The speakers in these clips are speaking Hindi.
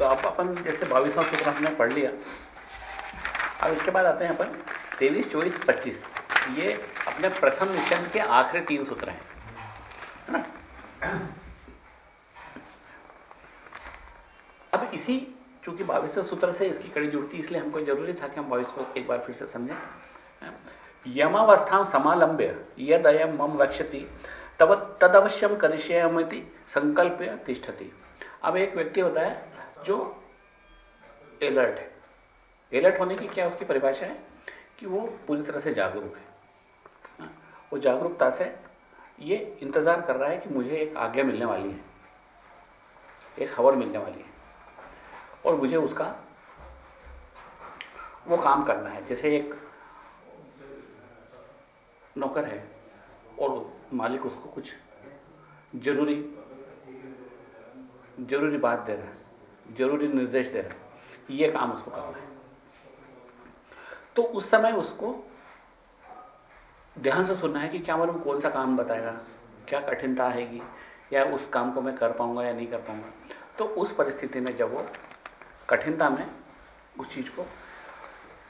तो अब अपन जैसे बाईसवां सूत्र हमने पढ़ लिया। अब इसके बाद आते हैं अपन तेईस, चौबीस, पच्चीस। ये अपने प्रथम मिशन के आखिरी तीन सूत्र हैं। ना? अब इसी, चूँकि बाईसवें सूत्र से इसकी कड़ी जुड़ती इसलिए हमको ज़रूरी था कि हम बाईस को एक बार फिर से समझें। यमावस्थान समालंब्य यद अयम मम वक्षति तब तदवश्यम करिष्यमिति संकल्प तिष्ठति। अब एक व्यक्ति होता है जो एलर्ट है। एलर्ट होने की क्या उसकी परिभाषा है? कि वो पूरी तरह से जागरूक है। हाँ, वो जागरूकता से ये इंतज़ार कर रहा है कि मुझे एक आज्ञा मिलने वाली है। एक खबर मिलने वाली है। और मुझे उसका वो काम करना है। जैसे एक नौकर है और मालिक उसको कुछ ज़रूरी ज़रूरी बात दे रहा है। ज़रूरी निर्देश दे रहा है। ये काम उसको करना है। तो उस समय उसको ध्यान से सुनना है कि क्या मालूम कौन सा काम बताएगा, क्या कठिनता आएगी, या उस काम को मैं कर पाऊँगा या नहीं कर पाऊँगा। तो उस परिस्थिति में जब वो कठिनता में उस चीज़ को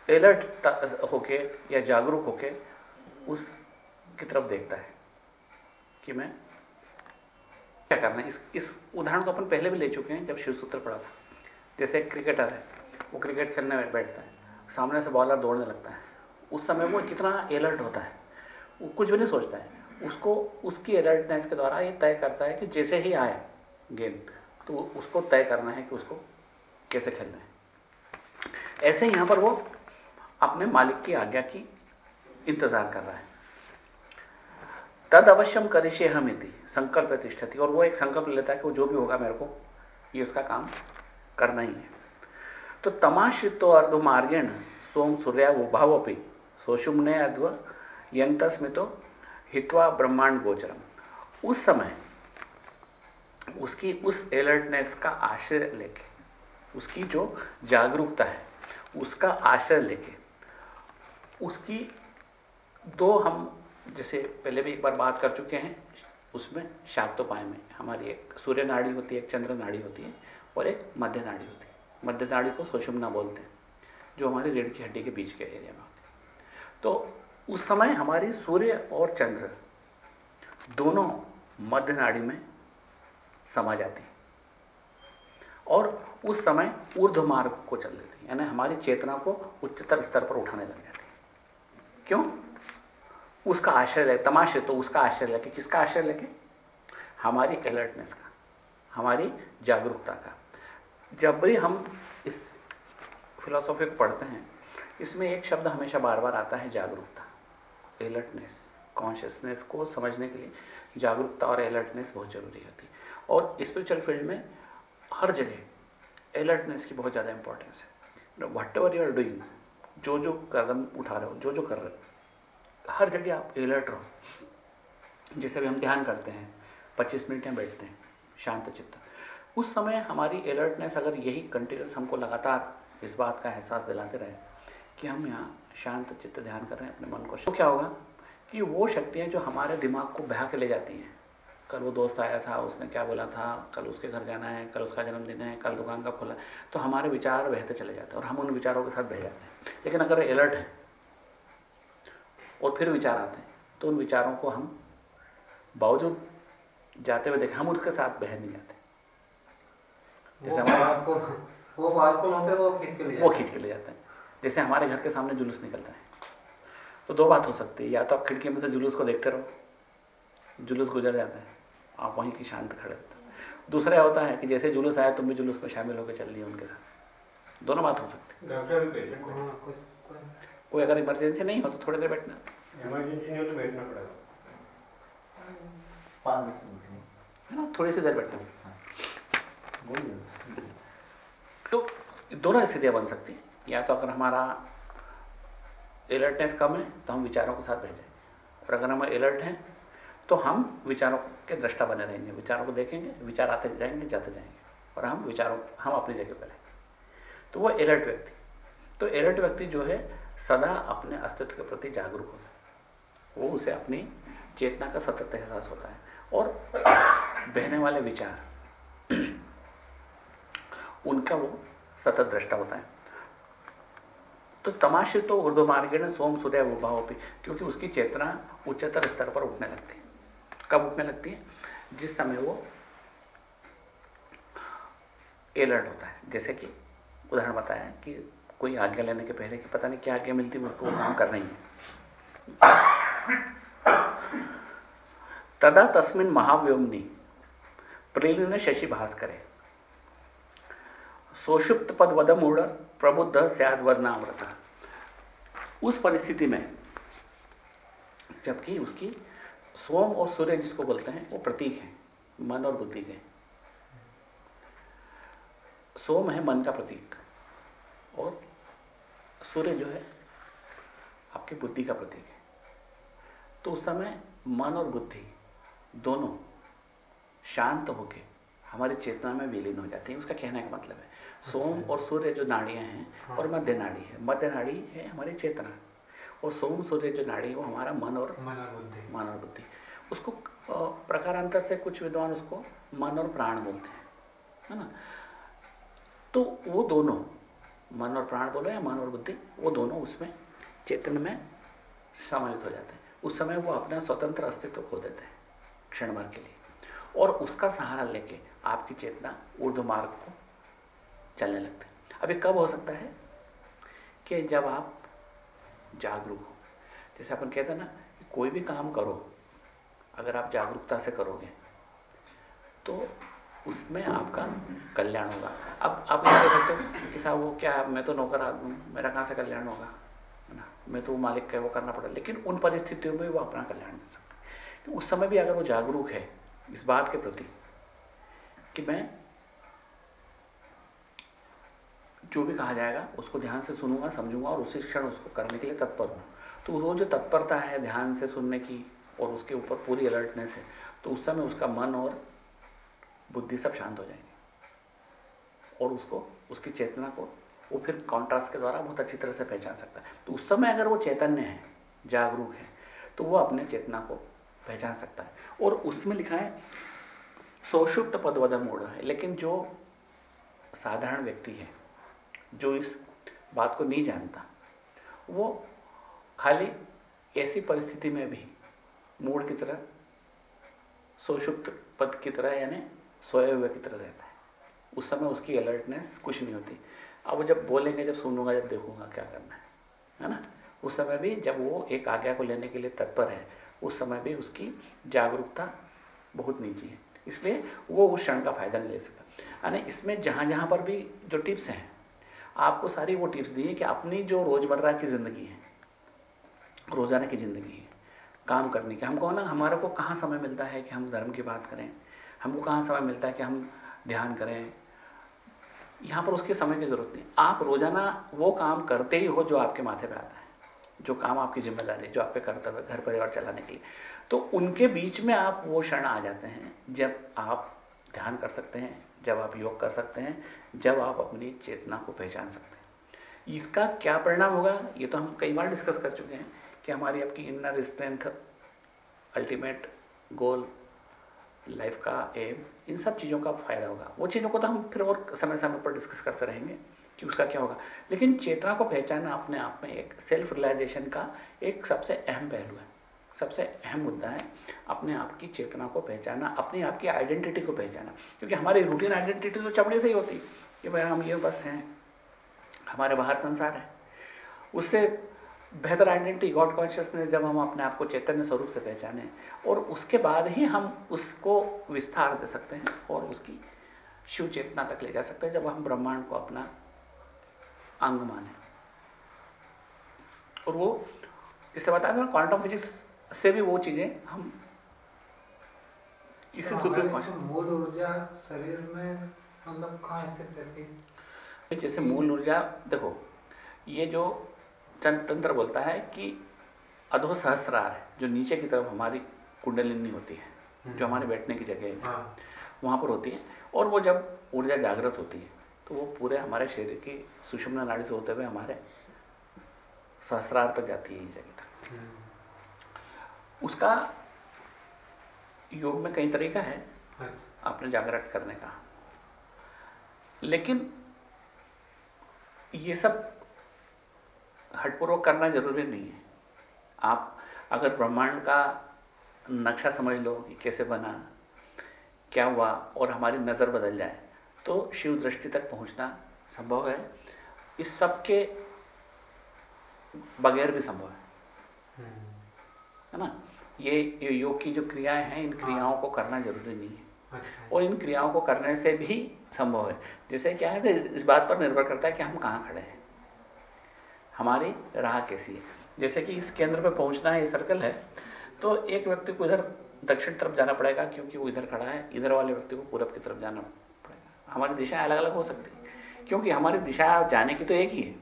अलर्ट होके या जागरूक होके उस की तरफ़ देखता है कि मैं क्या करना है। इस इस उदाहरण को अपन पहले भी ले चुके हैं जब शिव सूत्र पढ़ा था। जैसे एक क्रिकेटर है, वो क्रिकेट खेलने बैठता है, सामने से बॉलर दौड़ने लगता है। उस समय वो कितना अलर्ट होता है, वो कुछ भी नहीं सोचता है। उसको, उसकी अलर्टनेस के द्वारा ये तय करता है कि जैसे ही आए गेंद तो उसको तय करना है कि उसको कैसे खेलना है। ऐसे यहाँ पर वो अपने मालिक की आज्ञा की इंतज़ार कर रहा है। तद अवश्यम करिशे हम इति संकल्प प्रतिष्ठति, और वो एक संकल्प लेता है कि वो जो भी होगा मेरे को, ये उसका काम करना ही है। तो तमाशितो अर्धमार्गेण सोम सूर्या उभावपी सोशुमने अध्व यंतस्मितो हित्वा ब्रह्मांड गोचरम उस समय उसकी उस अलर्टनेस का आश्रय लेके, उसकी जो जागरूकता है, उसका आश्रय लेके, उसकी दो हम जैसे पहले भी एक बार बात कर चुके हैं, उसमें शाक्तोपाय में हमारी एक सूर्य नाड़ी होती है, एक चंद्र नाड़ी होती है। और एक मध्य नाड़ी होती है। मध्य नाड़ी को सुषुम्ना बोलते हैं, जो हमारी रीढ़ की हड्डी के बीच के एरिया में होती तो उस समय हमारी सूर्य और चंद्र दोनों मध्य नाड़ी में समा जाती है। और उस समय ऊर्ध्व मार्ग को चल देती है, यानी हमारी चेतना को उच्चतर स्तर पर उठाने लग जाती है। क्यों? उसका आश्रय तमाशे तो उसका आश्रय लेके, किसका आश्रय लेके? हमारी अलर्टनेस का। हमारी जागरूकता का। जब भी हम इस फिलोसॉफी को पढ़ते हैं, इसमें एक शब्द हमेशा बार बार आता है, जागरूकता। अलर्टनेस कॉन्शियसनेस को समझने के लिए जागरूकता और अलर्टनेस बहुत ज़रूरी होती है। और स्पिरिचुअल फ़ील्ड में हर जगह अलर्टनेस की बहुत ज़्यादा इंपॉर्टेंस है। Whatever you are doing जो जो कदम उठा रहे हो जो जो कर रहे हो, हर जगह आप अलर्ट रहो। जैसे भी हम ध्यान करते हैं 25 मिनट में बैठते हैं। शांत चित्त। उस समय हमारी अलर्टनेस अगर यही कंटिन्यूस हमको लगातार इस बात का एहसास दिलाते रहे कि हम यहाँ शांत चित्त ध्यान कर रहे हैं अपने मन को। तो क्या होगा कि वो शक्तियाँ जो हमारे दिमाग को बहा के ले जाती हैं। कल वो दोस्त आया था, उसने क्या बोला था, कल उसके घर जाना है, कल उसका जन्मदिन है, कल दुकान का खोला तो हमारे विचार बहते चले जाते हैं और हम उन विचारों के साथ बह जाते हैं। लेकिन अगर अलर्ट है और फिर विचार आते हैं तो उन विचारों को हम बावजूद जाते हुए देखें हम उसके साथ बह नहीं जाते। जैसे हमारे वो होते वो खींच के ले वो खींच के ले जाते हैं। जैसे हमारे घर के सामने जुलूस निकलता है। तो दो बात हो सकती है या तो आप खिड़की में से जुलूस को देखते रहो। जुलूस गुजर जाता है आप वहीं की शांत खड़े होते दूसरा होता है कि जैसे जुलूस आया तुम भी जुलूस में शामिल होकर चल रही उनके साथ। दोनों बात हो सकती है। हाँ, कोई अगर इमरजेंसी नहीं हो तो थोड़ी देर बैठना। इमरजेंसी नहीं हो तो बैठना पड़ेगा। है। ना? थोड़ी सी देर बैठना तो दोनों स्थितियाँ बन सकती हैं। या तो अगर हमारा अलर्टनेस कम है तो हम विचारों के साथ बह जाएँगे और अगर हम अलर्ट हैं तो हम विचारों के दृष्टा बने रहेंगे। विचारों को देखेंगे विचार आते जाएँगे जाते जाएँगे। और हम विचारों हम अपनी जगह पर रहेंगे। तो वो अलर्ट व्यक्ति। तो अलर्ट व्यक्ति जो है सदा अपने अस्तित्व के प्रति जागरूक होता है। वो उसे अपनी चेतना का सतत एहसास होता है। और बहने वाले विचार। उनका वो सतत दृष्टा होता है। तो तमाशे तो उर्दू मार्गेण सोम सूर्य भाव भी क्योंकि उसकी चेतना उच्चतर स्तर पर उठने लगती है। कब उठने लगती है? जिस समय वो एलर्ट होता है। जैसे कि उदाहरण बताया कि कोई आज्ञा लेने के पहले कि पता नहीं क्या आज्ञा मिलती मुझको वो काम कर रही है। तदा तस्मिन महाव्योमनी प्रेलिन शशि भास करे सोषुप्त पद वदमूढ़ प्रबुद्ध सैद वर्णामृत। उस परिस्थिति में, जबकि उसकी सोम और सूर्य जिसको बोलते हैं, वो प्रतीक है, मन और बुद्धि के। सोम है मन का प्रतीक, और सूर्य जो है, आपकी बुद्धि का प्रतीक है। तो उस समय मन और बुद्धि दोनों शांत होके हमारी चेतना में विलीन हो जाती है। उसका कहने का मतलब है सोम अच्छा। और सूर्य जो नाड़ियाँ हैं हाँ। और मध्य नाड़ी है। मध्य नाड़ी है हमारी चेतना। और सोम सूर्य जो नाड़ी है वो हमारा मन और मन और बुद्धि। मन और बुद्धि। उसको प्रकारांतर से कुछ विद्वान उसको मन और प्राण बोलते हैं है ना? तो वो दोनों मन और प्राण बोलो या मन और बुद्धि वो दोनों उसमें चेतन में समाहित हो जाते हैं। उस समय वो अपना स्वतंत्र अस्तित्व खो देते हैं। क्षण भर के लिए। और उसका सहारा लेके आपकी चेतना ऊर्ध्व मार्ग को चलने लगती है। अभी कब हो सकता है कि जब आप जागरूक हो? जैसे अपन कहते हैं ना कोई भी काम करो, अगर आप जागरूकता से करोगे तो उसमें आपका कल्याण होगा। अब आप ये कह सकते हो कि साहब वो क्या है, मैं तो नौकर आदमी मेरा कहाँ से कल्याण होगा? ना? मैं तो मालिक का वो करना पड़ा लेकिन उन परिस्थितियों में वो अपना कल्याण कर सकता तो उस समय भी अगर वो जागरूक है इस बात के प्रति कि मैं जो भी कहा जाएगा, उसको ध्यान से सुनूँगा, समझूँगा और उसी क्षण उसको करने के लिए तत्पर हूँ। तो वो जो तत्परता है ध्यान से सुनने की और उसके ऊपर पूरी अलर्टनेस है तो उस समय उसका मन और बुद्धि सब शांत हो जाएँगे। और उसको, उसकी चेतना को वो फिर कॉन्ट्रास्ट के द्वारा बहुत अच्छी तरह से पहचान सकता है। तो उस समय अगर वो चैतन्य है, जागरूक है तो वो अपने चेतना को पहचान सकता है। और उसमें लिखा है, सोषुप्त पदवद मूढ़ है। लेकिन जो साधारण व्यक्ति है, जो इस बात को नहीं जानता, वो खाली ऐसी परिस्थिति में भी मूड की तरह, सोषुप्त पद की तरह यानी सोए हुए की तरह रहता है। उस समय उसकी अलर्टनेस कुछ नहीं होती। अब वो जब बोलेंगे, जब सुनूँगा, जब देखूँगा क्या करना है है ना? उस समय भी जब वो एक आज्ञा को लेने के लिए तत्पर है उस समय भी उसकी जागरूकता बहुत नीची है। इसलिए वो उस क्षण का फ़ायदा नहीं ले सकता। यानी इसमें जहाँ जहाँ पर भी जो टिप्स हैं, आपको सारी वो टिप्स दी है कि अपनी जो रोज़मर्रा की ज़िंदगी है, रोज़ाना की ज़िंदगी है, काम करने की, हमको ना, हमारे को कहाँ समय मिलता है कि हम धर्म की बात करें, हमको कहाँ समय मिलता है कि हम ध्यान करें, यहाँ पर उसके समय की ज़रूरत नहीं। आप रोज़ाना वो काम करते ही हो जो आपके माथे पे आता है। जो काम आपकी ज़िम्मेदारी जो आपके कर्तव्य, घर परिवार चलाने के लिए। तो उनके बीच में आप वो क्षण आ जाते हैं, जब आप ध्यान कर सकते हैं, जब आप योग कर सकते हैं, जब आप अपनी चेतना को पहचान सकते हैं। इसका क्या परिणाम होगा, ये तो हम कई बार डिस्कस कर चुके हैं कि हमारी आपकी inner strength ultimate goal life का एम इन सब चीज़ों का फ़ायदा होगा। वो चीज़ों को तो हम फिर और समय समय पर डिस्कस करते रहेंगे। कि उसका क्या होगा। लेकिन चेतना को पहचानना अपने आप में एक सेल्फ रियलाइजेशन का एक सबसे अहम पहलू है। सबसे अहम मुद्दा है अपने आप की चेतना को पहचाना अपनी आप की आइडेंटिटी को पहचाना क्योंकि हमारी रूटीन आइडेंटिटी तो चमड़े से ही होती, कि भाई हम ये बस हैं, हमारे बाहर संसार है। उससे बेहतर आइडेंटिटी गॉड कॉन्शियसनेस जब हम अपने आप को चैतन्य स्वरूप से पहचाने, और उसके बाद ही हम उसको विस्तार दे सकते हैं, और उसकी शिव चेतना तक ले जा सकते हैं, जब हम ब्रह्मांड को अपना अंग माने और वो इससे बताया ना क्वांटम फिजिक्स से भी वो चीज़ें हम इसी सुप्रीम तो मूल ऊर्जा शरीर में मतलब कहाँ स्थित रहती है जैसे मूल ऊर्जा देखो ये जो तंत्र बोलता है कि अधो सहस्रार है जो नीचे की तरफ़ हमारी कुंडलिनी होती है हम्म। जो हमारे बैठने की जगह है हाँ। वहाँ पर होती है और वो जब ऊर्जा जागृत होती है तो वो पूरे हमारे शरीर की सुषमना नाड़ी से होते हुए हमारे सहस्रार तक जाती है जगह तक हम्म। उसका योग में कई तरीका है अच्छा। आपने जागृत करने का लेकिन ये सब हटपूर्वक करना ज़रूरी नहीं है आप अगर ब्रह्मांड का नक्शा समझ लो कि कैसे बना क्या हुआ और हमारी नज़र बदल जाए तो शिव दृष्टि तक पहुँचना संभव है। इस सब के बगैर भी संभव है। है ना? ये, ये योग की जो क्रियाएँ हैं इन क्रियाओं को करना ज़रूरी नहीं है। अच्छा। और इन क्रियाओं को करने से भी संभव है। जैसे क्या है इस बात पर निर्भर करता है कि हम कहाँ खड़े हैं। हमारी राह कैसी है? जैसे कि इस केंद्र पे पहुँचना है ये सर्कल है। तो एक व्यक्ति को इधर दक्षिण तरफ़ जाना पड़ेगा क्योंकि वो इधर खड़ा है। इधर वाले व्यक्ति को पूरब की तरफ़ जाना हमारी दिशाएँ अलग अलग हो सकती है। क्योंकि हमारी दिशा जाने की तो एक ही है।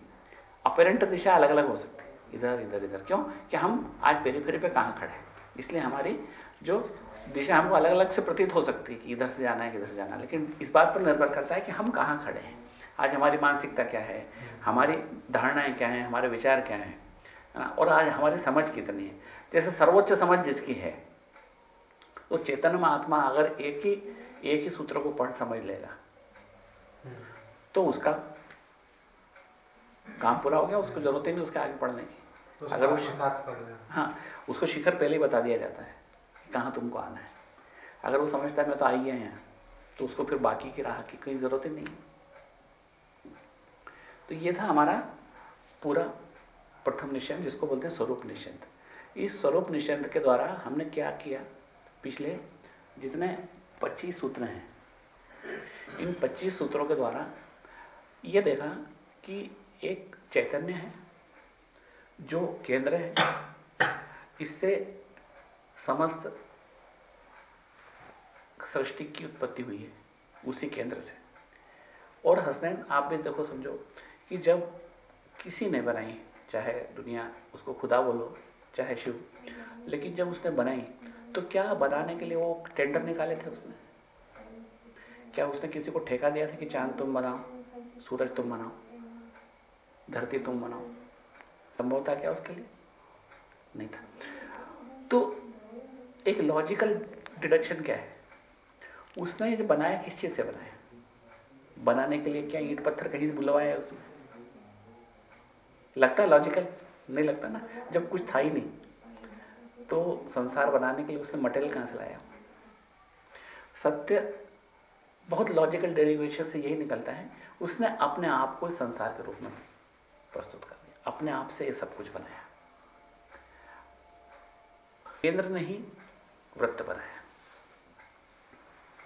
अपेरेंट दिशा अलग अलग हो सकती है। इधर इधर इधर। क्यों? कि हम आज पेरीफेरी पे कहाँ खड़े हैं? इसलिए हमारी जो दिशा हमको अलग अलग से प्रतीत हो सकती है कि इधर से जाना है कि इधर से जाना है। लेकिन इस बात पर निर्भर करता है कि हम कहाँ खड़े हैं। आज हमारी मानसिकता क्या है? हमारी धारणाएँ क्या है? हमारे विचार क्या है? और आज हमारी समझ कितनी है? जैसे सर्वोच्च समझ जिसकी है तो चेतन में आत्मा अगर एक ही एक ही सूत्र को पढ़ समझ लेगा तो उसका काम पूरा हो गया उसको ज़रूरत ही नहीं उसके आगे पढ़ने की तो अगर वो हाँ उसको शिखर पहले ही बता दिया जाता है कहाँ तुमको आना है। अगर वो समझता है मैं तो आई है यहाँ तो उसको फिर बाकी की राह की कोई ज़रूरत ही नहीं। तो ये था हमारा पूरा प्रथम निश्चय जिसको बोलते हैं स्वरूप निश्चय इस स्वरूप निश्चय के द्वारा हमने क्या किया? पिछले जितने 25 सूत्र हैं इन 25 सूत्रों के द्वारा यह देखा कि एक चैतन्य है, जो केंद्र है। इससे समस्त सृष्टि की उत्पत्ति हुई है, उसी केंद्र से। और हसनैन, आप भी देखो, समझो कि जब किसी ने बनाई, चाहे दुनिया, उसको खुदा बोलो, चाहे शिव, लेकिन जब उसने बनाई तो क्या बनाने के लिए वो टेंडर निकाले थे उसने? क्या उसने किसी को ठेका दिया था कि चाँद तुम बनाओ, सूरज तुम बनाओ, धरती तुम बनाओ? संभव था क्या उसके लिए? नहीं था। तो एक लॉजिकल डिडक्शन क्या है? उसने जो बनाया, किस चीज़ से बनाया? बनाने के लिए क्या ईट पत्थर कहीं से बुलवाया उसने? लगता है लॉजिकल नहीं लगता ना? जब कुछ था ही नहीं। तो संसार बनाने के लिए उसने मटेरियल कहाँ से लाया? सत्य बहुत लॉजिकल डेरिवेशन से यही निकलता है, उसने अपने आप को संसार के रूप में प्रस्तुत कर दिया, अपने आप से ये सब कुछ बनाया। केंद्र ने ही वृत्त बनाया।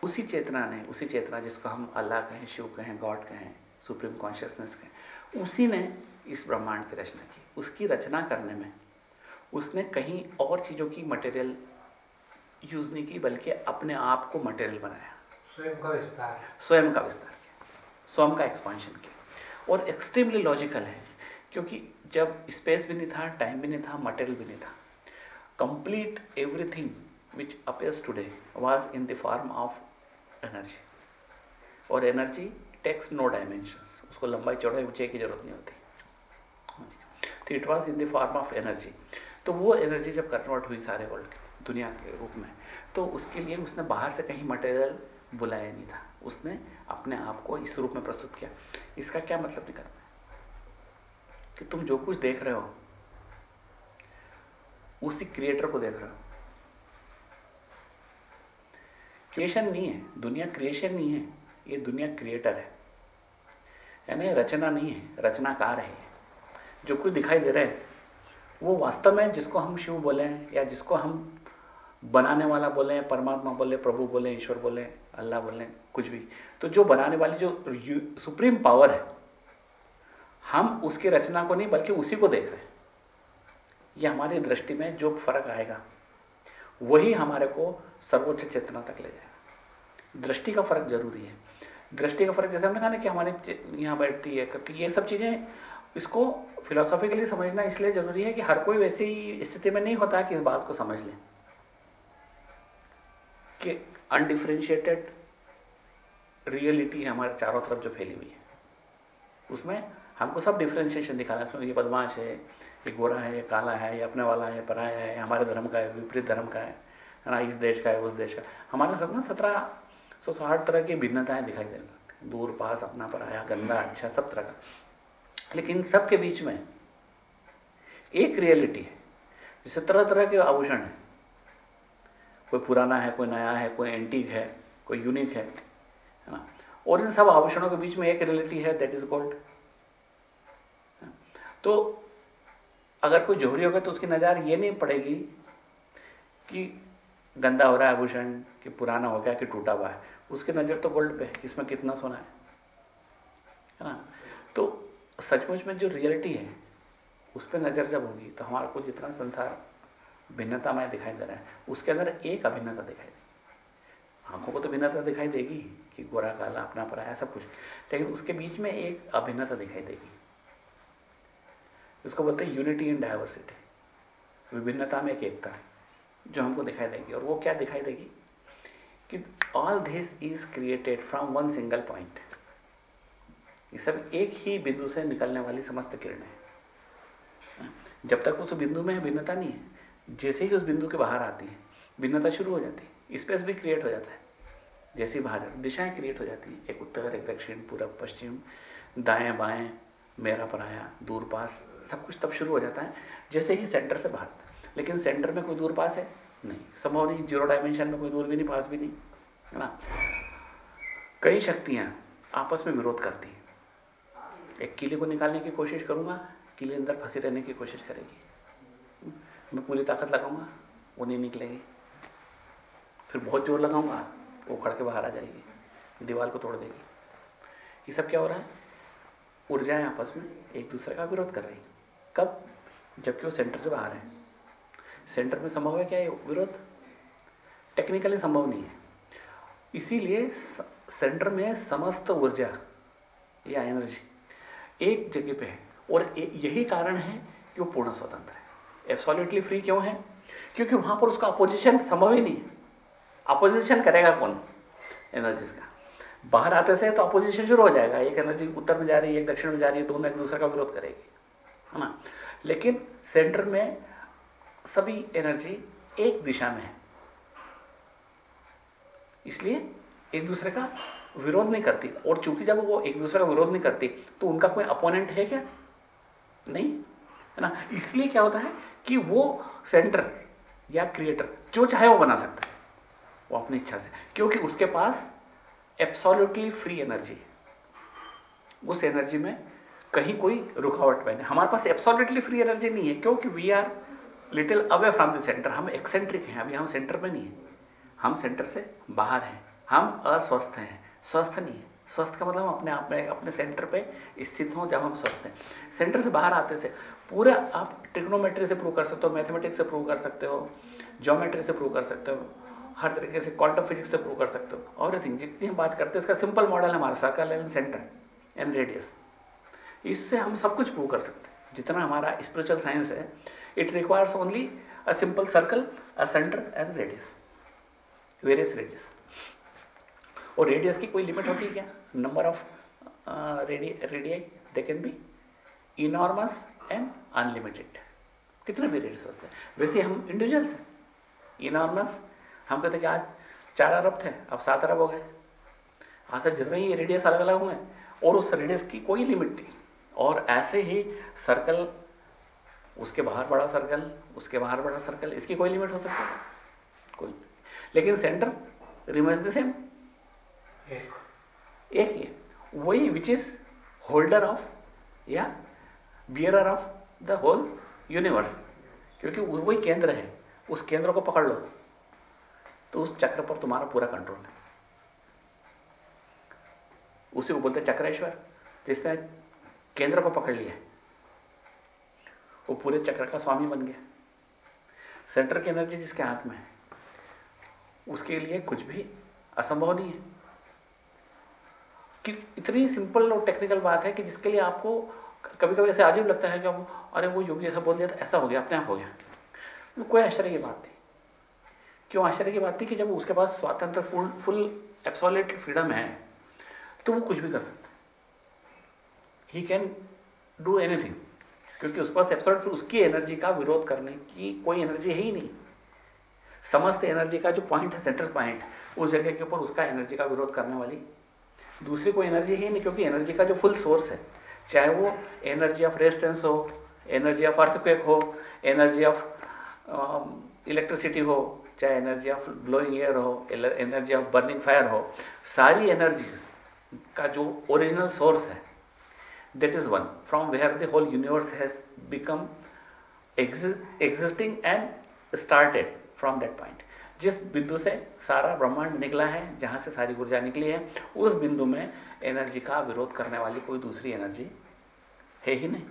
उसी चेतना ने, उसी चेतना जिसको हम अल्लाह कहें, शिव कहें, गॉड कहें, सुप्रीम कॉन्शियसनेस कहें, उसी ने इस ब्रह्मांड की रचना की। उसकी रचना करने में उसने कहीं और चीज़ों की मटेरियल यूज़ नहीं की, बल्कि अपने आप को मटेरियल बनाया। स्वयं का विस्तार स्वयं का विस्तार किया, स्वयं का एक्सपांशन किया। और एक्सट्रीमली लॉजिकल है, क्योंकि जब स्पेस भी नहीं था टाइम भी नहीं था मटेरियल भी नहीं था complete everything which appears today was in the form of energy और एनर्जी टेक्स नो डायमेंशन उसको लंबाई चौड़ाई ऊंचाई की ज़रूरत नहीं होती। तो it was in the form of energy तो वो एनर्जी जब कन्वर्ट हुई सारे वर्ल्ड दुनिया के रूप में तो उसके लिए उसने बाहर से कहीं मटेरियल बुलाया नहीं था। उसने अपने आप को इस रूप में प्रस्तुत किया। इसका क्या मतलब निकलता है कि तुम जो कुछ देख रहे हो, उसी क्रिएटर को देख रहे हो। क्रिएशन नहीं है। दुनिया क्रिएशन नहीं है। ये दुनिया क्रिएटर है। यानी रचना नहीं है। रचनाकार है जो कुछ दिखाई दे रहे हैं, वो वास्तव में जिसको हम शिव बोले या जिसको हम बनाने वाला बोले परमात्मा बोले, प्रभु बोले, ईश्वर बोले अल्लाह बोले कुछ भी। तो जो बनाने वाली जो सुप्रीम पावर है, हम उसकी रचना को नहीं, बल्कि उसी को देख रहे हैं। यह हमारी दृष्टि में जो फ़र्क आएगा, वही हमारे को सर्वोच्च चेतना तक ले जाएगा। दृष्टि का फ़र्क ज़रूरी है। दृष्टि का फ़र्क, जैसे हमने कहा ना कि हमारी यहाँ बैठती है, करती ये सब चीज़ें, इसको फिलोसॉफिकली समझना इसलिए ज़रूरी है कि हर कोई वैसी स्थिति में नहीं होता कि इस बात को समझ ले। कि अनडिफ्रेंशिएटेड रियलिटी है हमारे चारों तरफ़ जो फैली हुई है। उसमें हमको सब डिफ्रेंशिएशन दिखाना है। ये बदमाश है, ये गोरा है, ये काला है, ये अपने वाला है पराया है हमारे धर्म का है, विपरीत धर्म का है ना, इस देश का है, उस देश का हमारे सब ना सत्रह, सौ साठ तरह की भिन्नताएँ दिखाई देने दूर, पास, अपना पराया, गंदा अच्छा सब तरह का। लेकिन सबके बीच में एक रियलिटी है जिसे तरह तरह के आभूषण है। कोई पुराना है, कोई नया है, कोई एंटीक है, कोई यूनिक है ना? और इन सब आभूषणों के बीच में एक रियलिटी है दैट इज़ गोल्ड तो अगर कोई जोहरी होगा तो उसकी नज़र ये नहीं पड़ेगी कि गंदा हो रहा है आभूषण, कि पुराना हो गया, कि टूटा हुआ है। उसकी नज़र तो गोल्ड पे है, इसमें कितना सोना है है ना? तो सचमुच में जो रियलिटी है, उस पर नज़र जब होगी तो हमारे को जितना संसार भिन्नता में दिखाई दे रहा है। उसके अंदर एक अभिन्नता दिखाई देगी आँखों को तो भिन्नता दिखाई देगी कि गोरा, काला, अपना पराया सब कुछ। लेकिन उसके बीच में एक अभिन्नता दिखाई देगी। उसको बोलते हैं यूनिटी इन डायवर्सिटी विभिन्नता में एक एकता जो हमको दिखाई देगी। और वो क्या दिखाई देगी? कि all this is created from one single point ये सब एक ही बिंदु से निकलने वाली समस्त किरण है। जब तक उस बिंदु में भिन्नता नहीं है। जैसे ही उस बिंदु के बाहर आती है, भिन्नता शुरू हो जाती है। स्पेस भी क्रिएट हो जाता है। जैसे ही बाहर दिशाएँ क्रिएट हो जाती है, एक उत्तर, एक दक्षिण, पूरब, पश्चिम, दाएँ, बाएँ, मेरा पराया, दूर पास, सब कुछ तब शुरू हो जाता है, जैसे ही सेंटर से बाहर। लेकिन सेंटर में कोई दूर पास है? नहीं। संभव नहीं ज़ीरो डायमेंशन में कोई दूर भी नहीं, पास भी नहीं, है ना? कई शक्तियाँ आपस में विरोध करती हैं। एक किले को निकालने की कोशिश करूँगा, किले अंदर फंसी रहने की कोशिश करेगी। मैं पूरी ताकत लगाऊँगा, वो नहीं निकलेगी। फिर बहुत ज़ोर लगाऊँगा, वो उखड़ के बाहर आ जाएगी, दीवार को तोड़ देगी। ये सब क्या हो रहा है? ऊर्जाएँ आपस में एक दूसरे का विरोध कर रही कब? जबकि वो सेंटर से बाहर है। सेंटर में संभव है क्या ये विरोध? टेक्निकली संभव नहीं है। इसीलिए सेंटर में समस्त ऊर्जा, या एनर्जी एक जगह पे है। और यही कारण है कि वो पूर्ण स्वतंत्र है। एब्सोल्युटली फ्री क्यों है? क्योंकि वहाँ पर उसका अपोजिशन संभव ही नहीं है। अपोजिशन करेगा कौन? एनर्जीज का। बाहर आते से तो अपोजिशन शुरू हो जाएगा। एक एनर्जी उत्तर में जा रही है, एक दक्षिण में जा रही है, दोनों एक दूसरे का विरोध करेगी। है ना? लेकिन सेंटर में सभी एनर्जी एक दिशा में है। इसलिए एक दूसरे का विरोध नहीं करती। और चूँकि जब वो एक दूसरे का विरोध नहीं करती तो उनका कोई अपोनेंट है क्या? नहीं। है ना? इसलिए क्या होता है? कि वो सेंटर या क्रिएटर जो चाहे वो बना सकता है, वो अपनी इच्छा से। क्योंकि उसके पास एब्सोल्युटली फ्री एनर्जी है। उस एनर्जी में कहीं कोई रुकावट नहीं। हमारे पास एब्सोल्युटली फ्री एनर्जी नहीं है, क्योंकि we are little away from the centre हम एक्सेंट्रिक हैं, अभी हम सेंटर में नहीं है। हम सेंटर से बाहर हैं। हम अस्वस्थ हैं। स्वस्थ नहीं है। स्वस्थ का मतलब हम अपने आप में, अपने सेंटर पे स्थित हों जब हम स्वस्थ हैं। सेंटर से बाहर आते से पूरा आप ट्रिग्नोमेट्री से प्रूव कर सकते हो मैथमेटिक्स से प्रूव कर सकते हो ज्योमेट्री से प्रूव कर सकते हो, हर तरीके से क्वांटम फिजिक्स से प्रूव कर सकते हो। और थिंग जितनी हम बात करते हैं, इसका सिंपल मॉडल हमारा circle and centre and radius इससे हम सब कुछ प्रूव कर सकते हैं। जितना हमारा स्पिरिचुअल साइंस है it requires only a simple circle a centre and radius various radius और रेडियस की कोई लिमिट होती है क्या? Number of radii they can be enormous and unlimited कितने भी रेडियस होते हैं। वैसे हम इंडिविजुअल्स हैं। इनॉर्मस हम कहते हैं कि आज चार अरब थे, अब सात अरब हो गए। आज जितने ही रेडियस अलग अलग हुए और उस रेडियस की कोई लिमिट नहीं। और ऐसे ही सर्कल उसके बाहर बड़ा सर्कल उसके बाहर बड़ा सर्कल इसकी कोई लिमिट हो सकती है। कोई। लेकिन सेंटर रिमेन्स द सेम एक ही है वही विच इज़ होल्डर ऑफ़ या bearer of the whole universe क्योंकि वही केंद्र है, उस केंद्र को पकड़ लो तो उस चक्र पर तुम्हारा पूरा कंट्रोल है। उसी को बोलते चक्रेश्वर, जिसने केंद्र को पकड़ लिया वो पूरे चक्र का स्वामी बन गया। सेंटर की एनर्जी जिसके हाथ में है, उसके लिए कुछ भी असंभव नहीं है। कि इतनी सिंपल और टेक्निकल बात है कि जिसके लिए आपको कभी कभी ऐसे अजीब लगता है कि अरे, वो योगी ऐसा बोल दिया तो ऐसा हो गया, अपने आप हो गया। तो कोई आश्चर्य की बात थी क्यों आश्चर्य की बात थी कि जब उसके पास स्वातंत्र फुल फुल एब्सोलेट फ्रीडम है तो वो कुछ भी कर सकता है। ही कैन डू एनीथिंग क्योंकि उसके पास एब्सोलेट उसकी एनर्जी का विरोध करने की कोई एनर्जी है ही नहीं। समस्त एनर्जी का जो पॉइंट है सेंट्रल पॉइंट उस जगह के ऊपर उसका एनर्जी का विरोध करने वाली दूसरी कोई एनर्जी ही नहीं, क्योंकि एनर्जी का जो फुल सोर्स है, चाहे वो एनर्जी ऑफ़ रेजिस्टेंस हो एनर्जी ऑफ़ अर्थक्वेक हो एनर्जी ऑफ़ इलेक्ट्रिसिटी हो, चाहे एनर्जी ऑफ़ ब्लोइंग एयर हो एनर्जी ऑफ़ बर्निंग फायर हो, सारी एनर्जीज का जो ओरिजिनल सोर्स है that is one from where the whole universe has become existing and started from that point जिस बिंदु से सारा ब्रह्मांड निकला है, जहाँ से सारी ऊर्जा निकली है, उस बिंदु में एनर्जी का विरोध करने वाली कोई दूसरी एनर्जी है ही नहीं।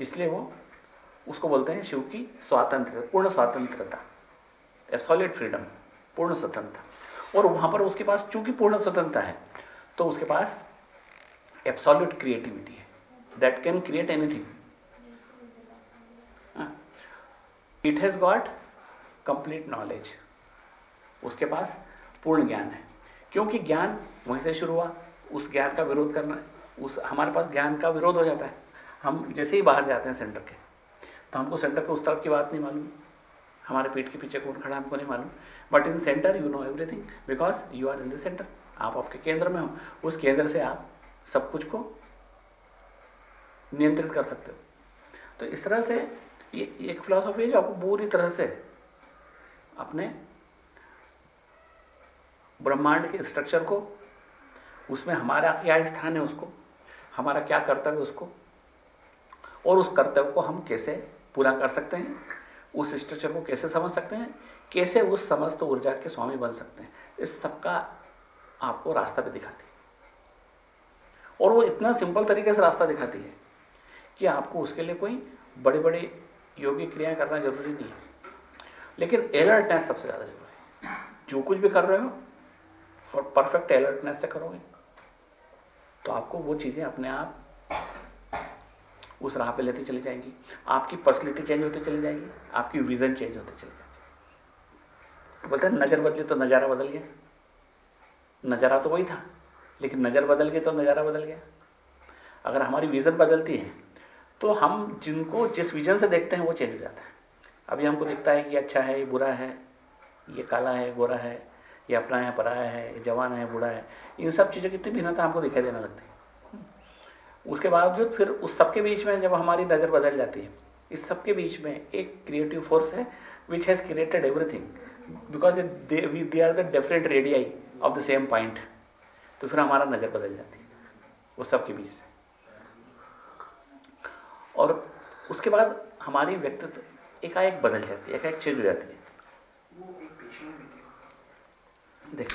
इसलिए वो उसको बोलते हैं शिव की स्वातंत्र, पूर्ण स्वातंत्रता एब्सोल्यूट फ्रीडम पूर्ण स्वतंत्रता। और वहाँ पर उसके पास चूँकि पूर्ण स्वतंत्रता है तो उसके पास एब्सोल्यूट क्रिएटिविटी है। That can create anything it has got complete knowledge उसके पास पूर्ण ज्ञान है। क्योंकि ज्ञान वहीं से शुरू हुआ, उस ज्ञान का विरोध करना उस हमारे पास ज्ञान का विरोध हो जाता है। हम जैसे ही बाहर जाते हैं सेंटर के तो हमको सेंटर के उस तरफ़ की बात नहीं मालूम, हमारे पेट के पीछे कौन खड़ा हमको नहीं मालूम। But in centre you know everything because you are in the centre आप आपके केंद्र में हो, उस केंद्र से आप सब कुछ को नियंत्रित कर सकते हो। तो इस तरह से ये एक फिलोसॉफी है जो आपको पूरी तरह से अपने ब्रह्मांड के स्ट्रक्चर को, उसमें हमारा क्या स्थान है उसको, हमारा क्या कर्तव्य उसको, और उस कर्तव्य को हम कैसे पूरा कर सकते हैं, उस स्ट्रक्चर को कैसे समझ सकते हैं, कैसे उस समस्त ऊर्जा के स्वामी बन सकते हैं, इस सबका आपको रास्ता भी दिखाती है। और वो इतना सिंपल तरीके से रास्ता दिखाती है कि आपको उसके लिए कोई बड़ी बड़ी योगी क्रियाएँ करना ज़रूरी नहीं है। लेकिन अलर्टनेस सबसे ज़्यादा ज़रूरी। है जो कुछ भी कर रहे हो और परफेक्ट अलर्टनेस से करोगे। तो आपको वो चीज़ें अपने आप उस राह पे लेती चली जाएँगी। आपकी पर्सनैलिटी चेंज होती चली जाएगी, आपकी विजन चेंज होती चली जाएगी। बोलते हैं, नज़र बदली तो नज़ारा बदल गया। नज़ारा तो वही था, लेकिन नज़र बदल गई तो नज़ारा बदल गया। अगर हमारी विजन बदलती है तो हम जिनको, जिस विजन से देखते हैं, वो चेंज हो जाता है। अभी हमको दिखता है कि अच्छा है ये बुरा है, ये काला है, गोरा है ये अपना है पराया है, जवान है, बूढ़ा है, इन सब चीज़ों की भिन्नता हमको दिखाई देने लगती है। उसके बावजूद फिर उस सबके बीच में जब हमारी नज़र बदल जाती है, इस सबके बीच में एक क्रिएटिव फोर्स है which has created everything because they are the different radii of the same point तो फिर हमारा नज़र बदल जाती है, उस सबके बीच से। और उसके बाद हमारी व्यक्तित्व एकाएक बदल जाती है, एकाएक चेंज हो जाती है। de